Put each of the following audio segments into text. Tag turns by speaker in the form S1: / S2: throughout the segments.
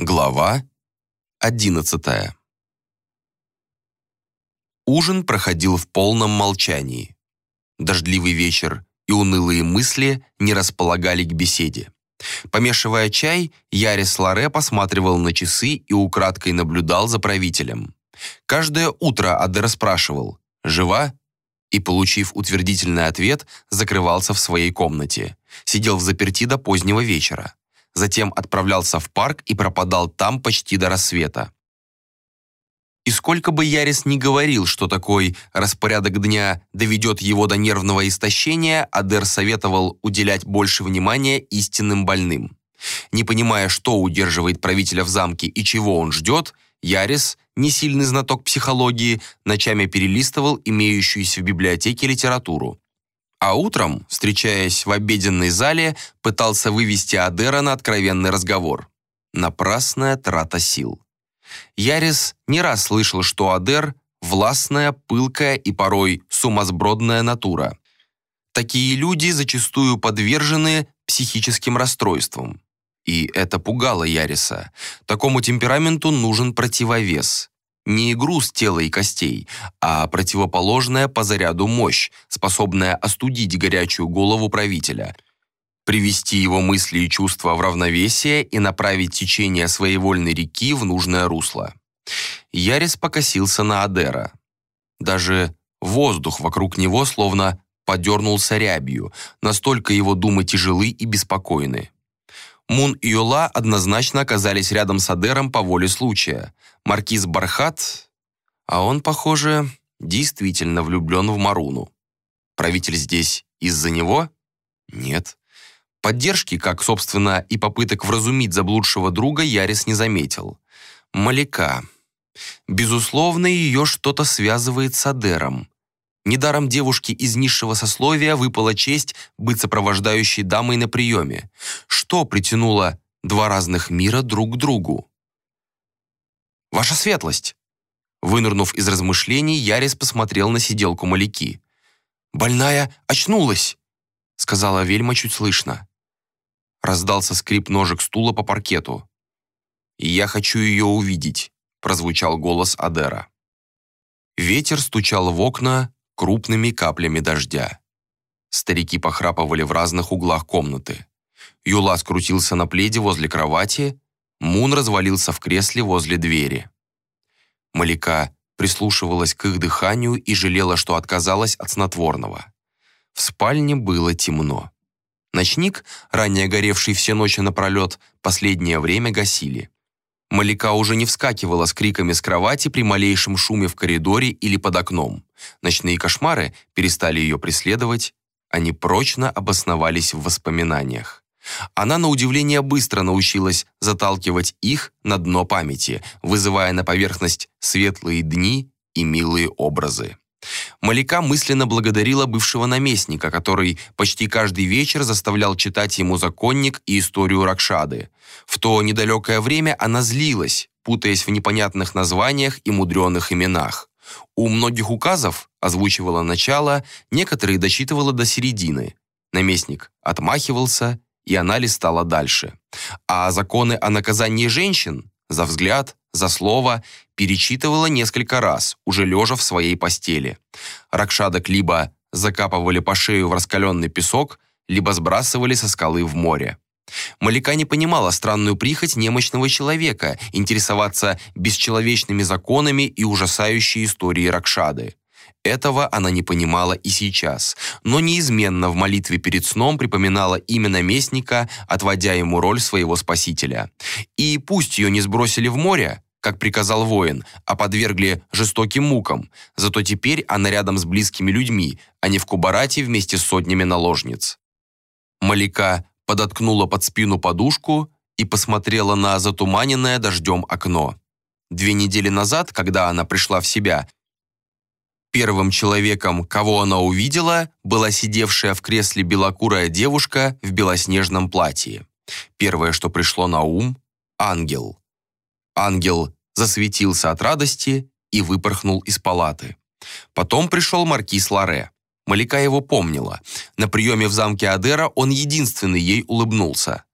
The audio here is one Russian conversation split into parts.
S1: Глава 11 Ужин проходил в полном молчании. Дождливый вечер и унылые мысли не располагали к беседе. Помешивая чай, Ярис Ларе посматривал на часы и украдкой наблюдал за правителем. Каждое утро Адер спрашивал «Жива?» и, получив утвердительный ответ, закрывался в своей комнате. Сидел в заперти до позднего вечера затем отправлялся в парк и пропадал там почти до рассвета. И сколько бы Ярис ни говорил, что такой распорядок дня доведет его до нервного истощения, Адер советовал уделять больше внимания истинным больным. Не понимая, что удерживает правителя в замке и чего он ждет, Ярис, не сильный знаток психологии, ночами перелистывал имеющуюся в библиотеке литературу. А утром, встречаясь в обеденной зале, пытался вывести Адера на откровенный разговор. Напрасная трата сил. Ярис не раз слышал, что Адер – властная, пылкая и порой сумасбродная натура. Такие люди зачастую подвержены психическим расстройствам. И это пугало Яриса. Такому темпераменту нужен противовес не груз тела и костей, а противоположная по заряду мощь, способная остудить горячую голову правителя, привести его мысли и чувства в равновесие и направить течение своевольной реки в нужное русло. Ярис покосился на Адера. Даже воздух вокруг него словно подернулся рябью, настолько его думы тяжелы и беспокойны. Мун и Юла однозначно оказались рядом с Адером по воле случая. Маркиз Бархат, а он, похоже, действительно влюблен в Маруну. Правитель здесь из-за него? Нет. Поддержки, как, собственно, и попыток вразумить заблудшего друга, Ярис не заметил. Маляка. Безусловно, ее что-то связывает с Адером. Недаром девушке из низшего сословия выпала честь быть сопровождающей дамой на приеме. Что притянуло два разных мира друг к другу? «Ваша светлость!» Вынырнув из размышлений, Ярис посмотрел на сиделку Маляки. «Больная очнулась!» сказала вельма чуть слышно. Раздался скрип ножек стула по паркету. «Я хочу ее увидеть», прозвучал голос Адера. Ветер стучал в окна, крупными каплями дождя. Старики похрапывали в разных углах комнаты. Юла скрутился на пледе возле кровати, Мун развалился в кресле возле двери. Малика прислушивалась к их дыханию и жалела, что отказалась от снотворного. В спальне было темно. Ночник, ранее горевший все ночи напролет, последнее время гасили. Малика уже не вскакивала с криками с кровати при малейшем шуме в коридоре или под окном. Ночные кошмары перестали ее преследовать, они прочно обосновались в воспоминаниях. Она, на удивление, быстро научилась заталкивать их на дно памяти, вызывая на поверхность светлые дни и милые образы. Малика мысленно благодарила бывшего наместника, который почти каждый вечер заставлял читать ему законник и историю Ракшады. В то недалекое время она злилась, путаясь в непонятных названиях и мудреных именах. У многих указов озвучивала начало, некоторые дочитывала до середины. Наместник отмахивался, и она листала дальше. А законы о наказании женщин за взгляд, за слово перечитывала несколько раз, уже лежа в своей постели. Ракшадок либо закапывали по шею в раскаленный песок, либо сбрасывали со скалы в море. Малика не понимала странную прихоть немощного человека интересоваться бесчеловечными законами и ужасающей историей Ракшады. Этого она не понимала и сейчас, но неизменно в молитве перед сном припоминала имя наместника, отводя ему роль своего спасителя. И пусть ее не сбросили в море, как приказал воин, а подвергли жестоким мукам, зато теперь она рядом с близкими людьми, а не в Кубарате вместе с сотнями наложниц. Малика подоткнула под спину подушку и посмотрела на затуманенное дождем окно. Две недели назад, когда она пришла в себя, Первым человеком, кого она увидела, была сидевшая в кресле белокурая девушка в белоснежном платье. Первое, что пришло на ум – ангел. Ангел засветился от радости и выпорхнул из палаты. Потом пришел маркиз Ларе. Малика его помнила. На приеме в замке Адера он единственный ей улыбнулся.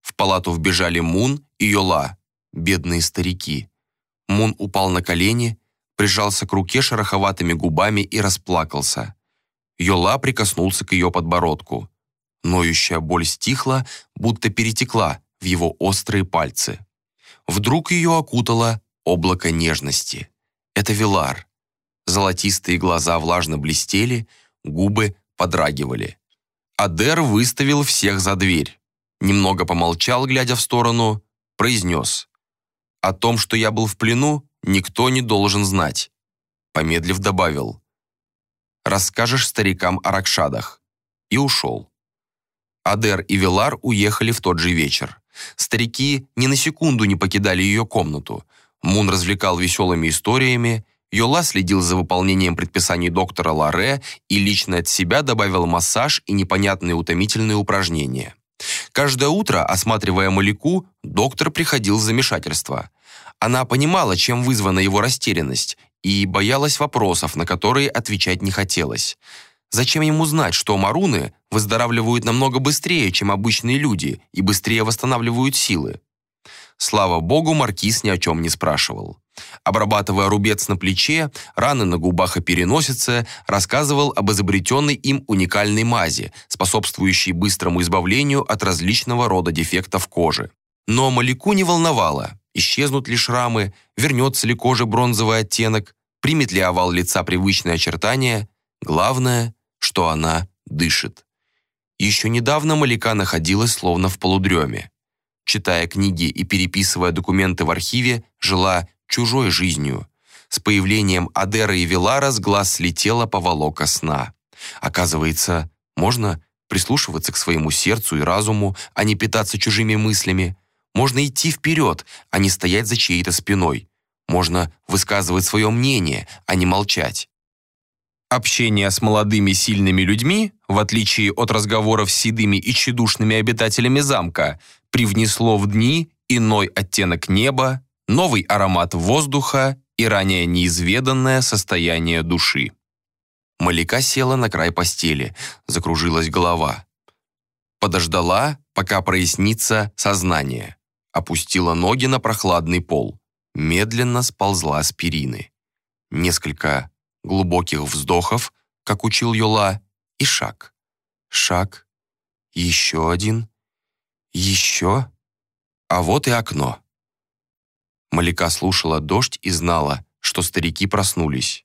S1: В палату вбежали Мун и Йола. Бедные старики. Мун упал на колени, прижался к руке шероховатыми губами и расплакался. Йола прикоснулся к ее подбородку. Ноющая боль стихла, будто перетекла в его острые пальцы. Вдруг ее окутало облако нежности. Это Вилар. Золотистые глаза влажно блестели, губы подрагивали. Адер выставил всех за дверь. Немного помолчал, глядя в сторону, произнес. «О том, что я был в плену, никто не должен знать». Помедлив добавил. «Расскажешь старикам о Ракшадах». И ушел. Адер и Вилар уехали в тот же вечер. Старики ни на секунду не покидали ее комнату. Мун развлекал веселыми историями, Йола следил за выполнением предписаний доктора Ларе и лично от себя добавил массаж и непонятные утомительные упражнения. Каждое утро, осматривая Маляку, доктор приходил в замешательство. Она понимала, чем вызвана его растерянность, и боялась вопросов, на которые отвечать не хотелось. Зачем ему знать, что маруны выздоравливают намного быстрее, чем обычные люди, и быстрее восстанавливают силы? Слава богу, Маркиз ни о чем не спрашивал. Обрабатывая рубец на плече, раны на губах и переносице, рассказывал об изобретенной им уникальной мази, способствующей быстрому избавлению от различного рода дефектов кожи. Но Маляку не волновало, исчезнут ли шрамы, вернется ли коже бронзовый оттенок, примет ли овал лица привычные очертания. Главное, что она дышит. Еще недавно Маляка находилась словно в полудреме. Читая книги и переписывая документы в архиве, жила чужой жизнью. С появлением Адера и Вилара с глаз слетела поволока сна. Оказывается, можно прислушиваться к своему сердцу и разуму, а не питаться чужими мыслями. Можно идти вперед, а не стоять за чьей-то спиной. Можно высказывать свое мнение, а не молчать. Общение с молодыми сильными людьми, в отличие от разговоров с седыми и тщедушными обитателями замка, привнесло в дни иной оттенок неба, новый аромат воздуха и ранее неизведанное состояние души. Малика села на край постели, закружилась голова. Подождала, пока прояснится сознание. Опустила ноги на прохладный пол. Медленно сползла с перины. Несколько глубоких вздохов, как учил Йола, и шаг. Шаг. Еще один. Еще. А вот и окно. Малика слушала дождь и знала, что старики проснулись.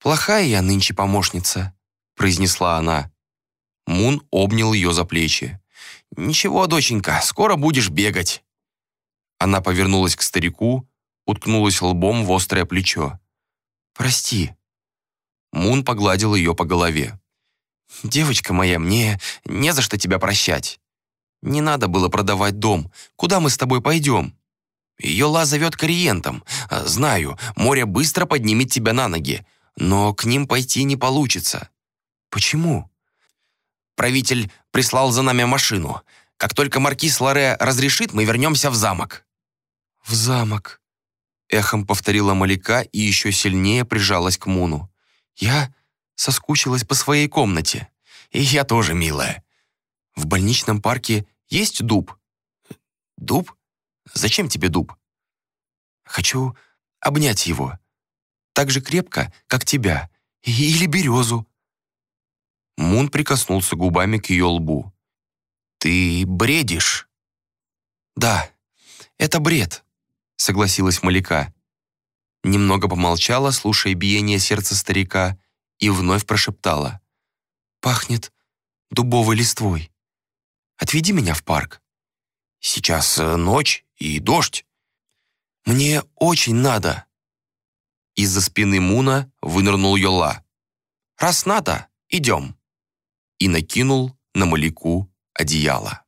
S1: «Плохая я нынче помощница», — произнесла она. Мун обнял ее за плечи. «Ничего, доченька, скоро будешь бегать». Она повернулась к старику, уткнулась лбом в острое плечо. «Прости». Мун погладил ее по голове. «Девочка моя, мне не за что тебя прощать. Не надо было продавать дом. Куда мы с тобой пойдем?» Йола зовет к ориентам. Знаю, море быстро поднимет тебя на ноги, но к ним пойти не получится. Почему? Правитель прислал за нами машину. Как только маркиз Ларе разрешит, мы вернемся в замок. В замок. Эхом повторила Малика и еще сильнее прижалась к Муну. Я соскучилась по своей комнате. И я тоже, милая. В больничном парке есть дуб? Дуб? Зачем тебе дуб? Хочу обнять его. Так же крепко, как тебя. Или березу. Мун прикоснулся губами к ее лбу. «Ты бредишь?» «Да, это бред», — согласилась Маляка. Немного помолчала, слушая биение сердца старика, и вновь прошептала. «Пахнет дубовой листвой. Отведи меня в парк». «Сейчас э, ночь, и дождь. Мне очень надо». Из-за спины Муна вынырнул Йола. «Раз надо, идем». И накинул на Маляку одеяло.